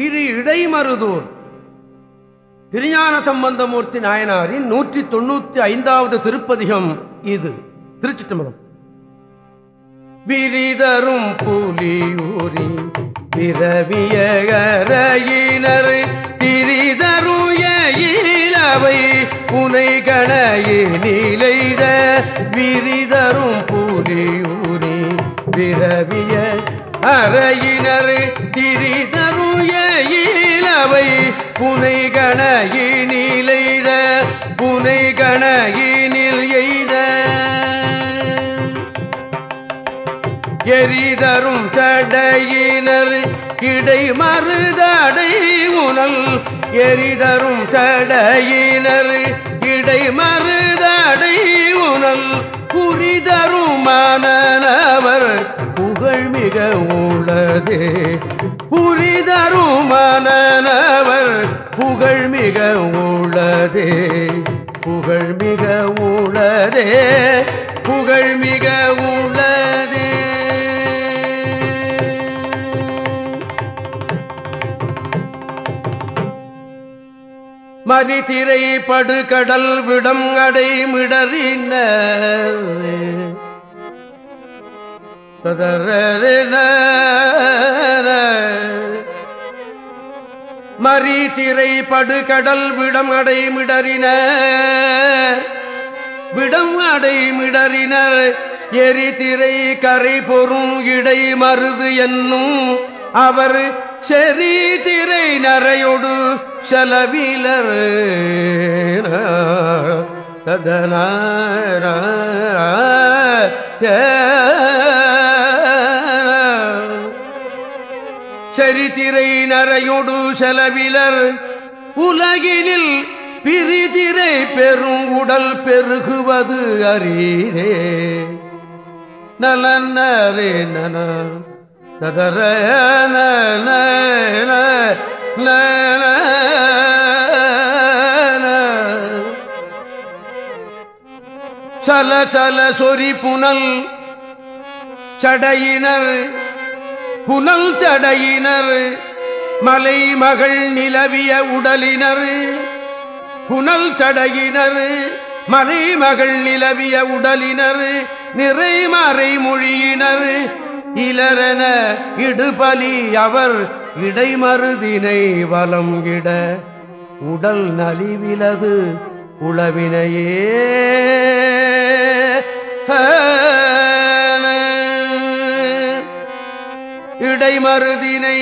திரு இடைமருதூர். திருஞான சம்பந்தமூர்த்தி நாயனாரின் நூற்றி தொண்ணூத்தி ஐந்தாவது திருப்பதிகம் இது. திருச்சிட்டம்பலம் விரிதரும் புலியூரி பிறவியகரையினர் திரிதரும் இலவை புனை கணையிலைத விரிதரும் புலியூரி பிறவிய அறையினர் திரிதரும் இலவை புனை கணையினிலைத புனை கணையினில் எய்த. எரிதரும் சடையினர் கிடை மறுதடை உணல் எரிதரும் சடையினர் இடை மறுதடை உணல். புரிதரும் மனநவர் புகழ் மிக உள்ளதே. புரிதரும் புகழ் மிக உள்ளதே புகழ் மிக உள்ளதே புகழ் மிக உள்ளதே. மதித்திரை படுகடல் விடம் அடை மிடறின மறிதிரை படுகடல் விடம் அடை விடம் அடை மிடறினர் எரிதிரை கரை பொறும் இடை மருது என்னும் அவர் செறி திரை நரையொடு செலவிலர் ததனார சரித்திரை நரையொடு செலவிலர். உலகினில் பிரிதிரை பெரும் உடல் பெருகுவது அரீரே நலன்னரே நன ததர சல சல சொரி புனல் சடையினர் புனல் சடையினர் மலை மகள் நிலவிய உடலினர். புனல் சடையினர் மலை மகள் நிலவிய உடலினர். நிறைமறை மொழியினர் இலரென இடுபலி அவர் இடைமருதினை வலம் கிட உடல் நலிவிலது உளவினையே. இடைமருதினை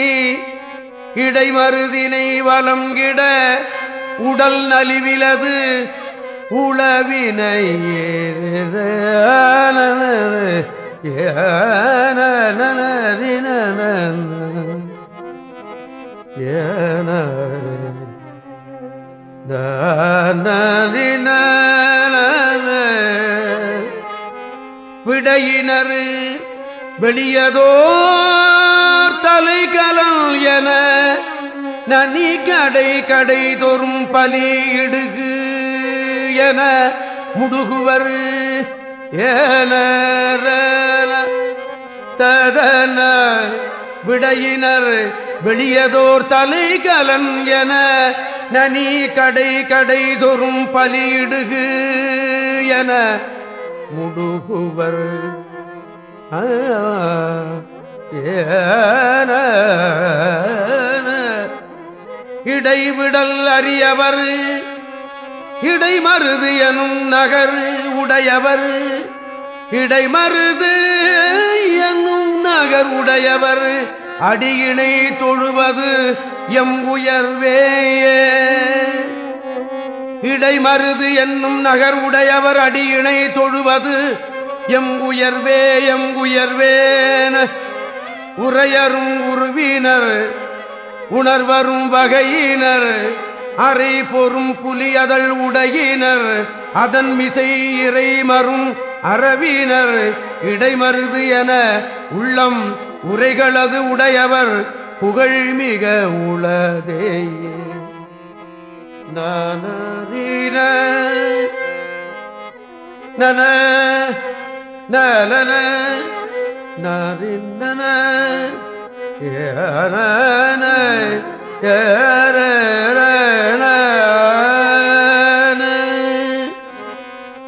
இடைமருதினை வலம் கிட உடல் நலிவிலது உளவினை ஏன விடையினரு வெளியதோ வெளியதோர் கலல் என நனி கடை கடை தோறும் பலி இடுகு என முடுகுவர் ஏன ததன விடையினர் வெளியதோர் தலை கலன் என நனி கடை கடை தோறும் பலியிடுகு என முடுகுவர். ஆ ஏன இடைவிடல் அறியவர் இடைமருது எனும் நகர் உடையவர் இடைமருது என்னும் நகர் உடையவர் அடியினை தொழுவது எம் உயர்வேயே இடைமருது என்னும் நகர் உடையவர் அடியினை தொழுவது எம் உயர்வே எம் உயர்வேன. உரையரும் உருவினர் உணர்வரும் வகையினர் அறை பொறும் புலியதழ் உடையினர் அதன் மிசை இறை மரும் அறவினர். இடைமருது என உள்ளம் உரைகளது உடையவர் புகழ்மிக உளதே உளதேயே. நனரீன நன நலன நரிந்தன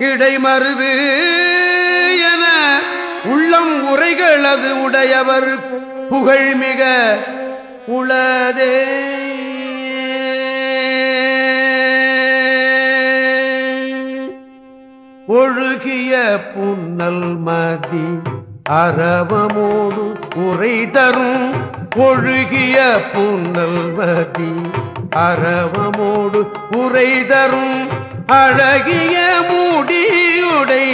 இடைமருது என உள்ளம் உரைகளது உடையவர் புகழ்மிக உளதே. ஒழுகிய புன்னல் மதி அரவமோடு உரை தரும் ஒழுகிய புன்னல்வதி அரவமோடு உரை தரும் அழகிய மூடியுடை.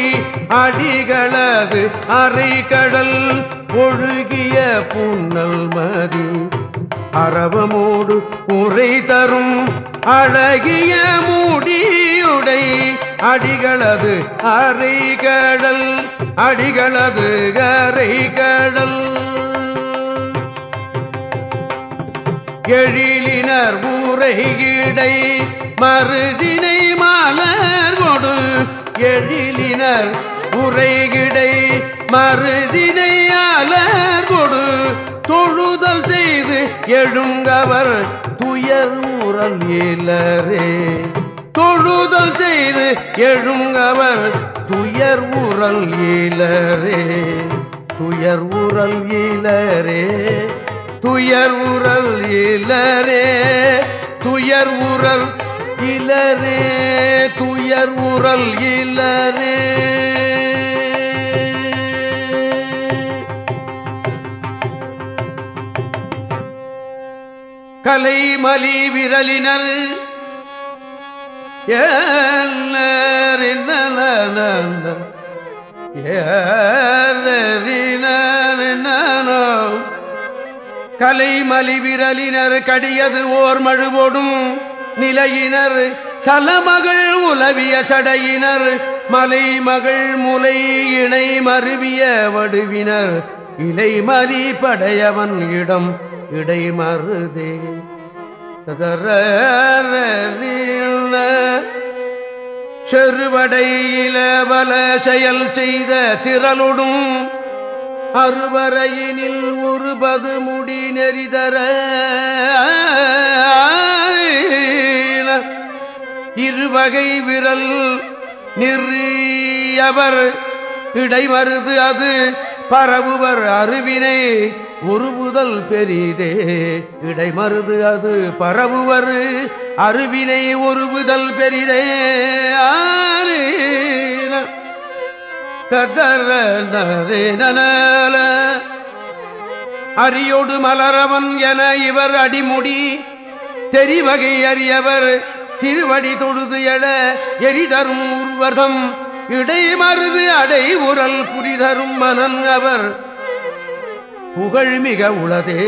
அடிகளது அரை கடல் ஒழுகிய புன்னல் அரவமோடு உரை தரும் அழகிய மூடியுடை. அடிகளது அரைகடல் அடிகளது கரை கடல் எழிலினர் ஊரைகிடை மருதினை மாலர் கொடு. எழிலினர் உரைகிடை மருதினை அலர் கொடு. தொழுதல் செய்து எழுங்கவர் துயர் ஊரல் இலரே தொழுதல் செய்து எழுங்கவர் துயர் ஊரல் ஈழரே. துயர் ஊரல் ஈழரே. துயர் உரல் இலரே துயர் உரல் இளரே துயர் உரல் இலரே கலைமலி விரலினர் கலைமலி விரலினர் கடியது ஓர் மழுவோடும் நிலையினர் சலமகள் உலவிய சடையினர் மலைமகள் முலை இணை மருவிய வடுவினர். இலைமலி படையவன் இடம் இடை மருதே செருவடையில வல செயல் செய்த திரளுடும் அறுவரையினில் ஒருபது முடி நெறிதர இருவகை விரல் நிறியவர் இடைமருது அது பரவுவர் அருவினை உருவுதல் பெரிதே. இடைமருது அது பரவுவர். அருவினை உருவுதல் பெரிதே. ததர நல அரியோடு மலரவன் என இவர் அடிமுடி. தெரிவகை அறியவர் திருவடி தொழுது எழ எரிதரும் உருவதம் இடைமருது அடை உரல் புரிதரும் மனன் அவர். புகழ் மிக உளதே.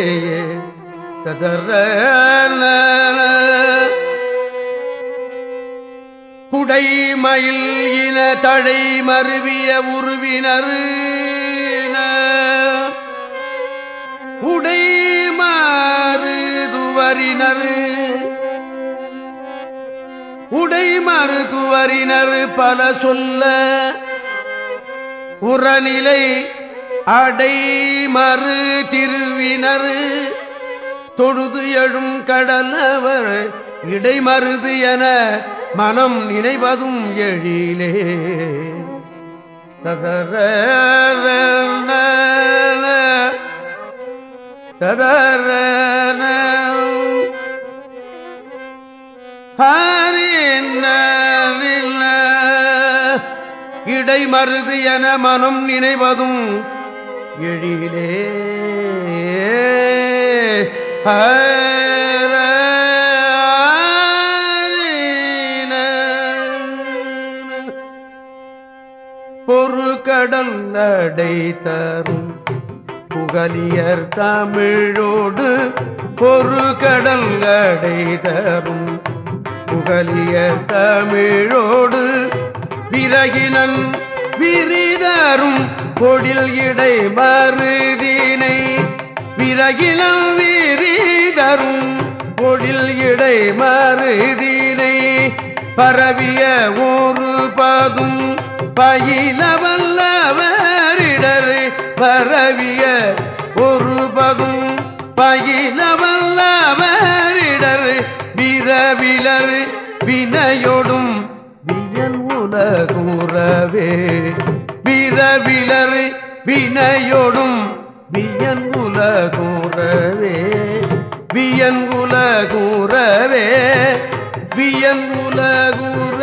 ததர குடைமயில் இன தடை மருவிய உருவினர். உடை மாறுதுவரினர் உடை மருத்துவரினர் பல சொல்ல. உரநிலை அடைமறு திருவினர் தொழுது எழும் கடலவர் இடைமருது என மனம் நினைவதும் எழிலே. ததர ததர இடைமருது என மனம் நினைவதும் எழிலே. பொறு கடல் நடை தரும் புகலியர் தமிழோடு பொறு கடல் நடை தரும் புகலியர் தமிழோடு விறகினன் விரிதரும் பொடில் இடை மருதினை விறகிலம் வீரிதரும் பொடில் இடை மருதினை பரவிய ஒரு பதும். பயில வல்லவரிடர் பரவிய ஒரு பதும். பயில வல்லவரிடர் விரவிலர் வினையொடும் வியன் உலகுறவே விரவிலர் வினையொடும் வியன் உலகுறவே வியன் உலகுறவே வியன் உலகுற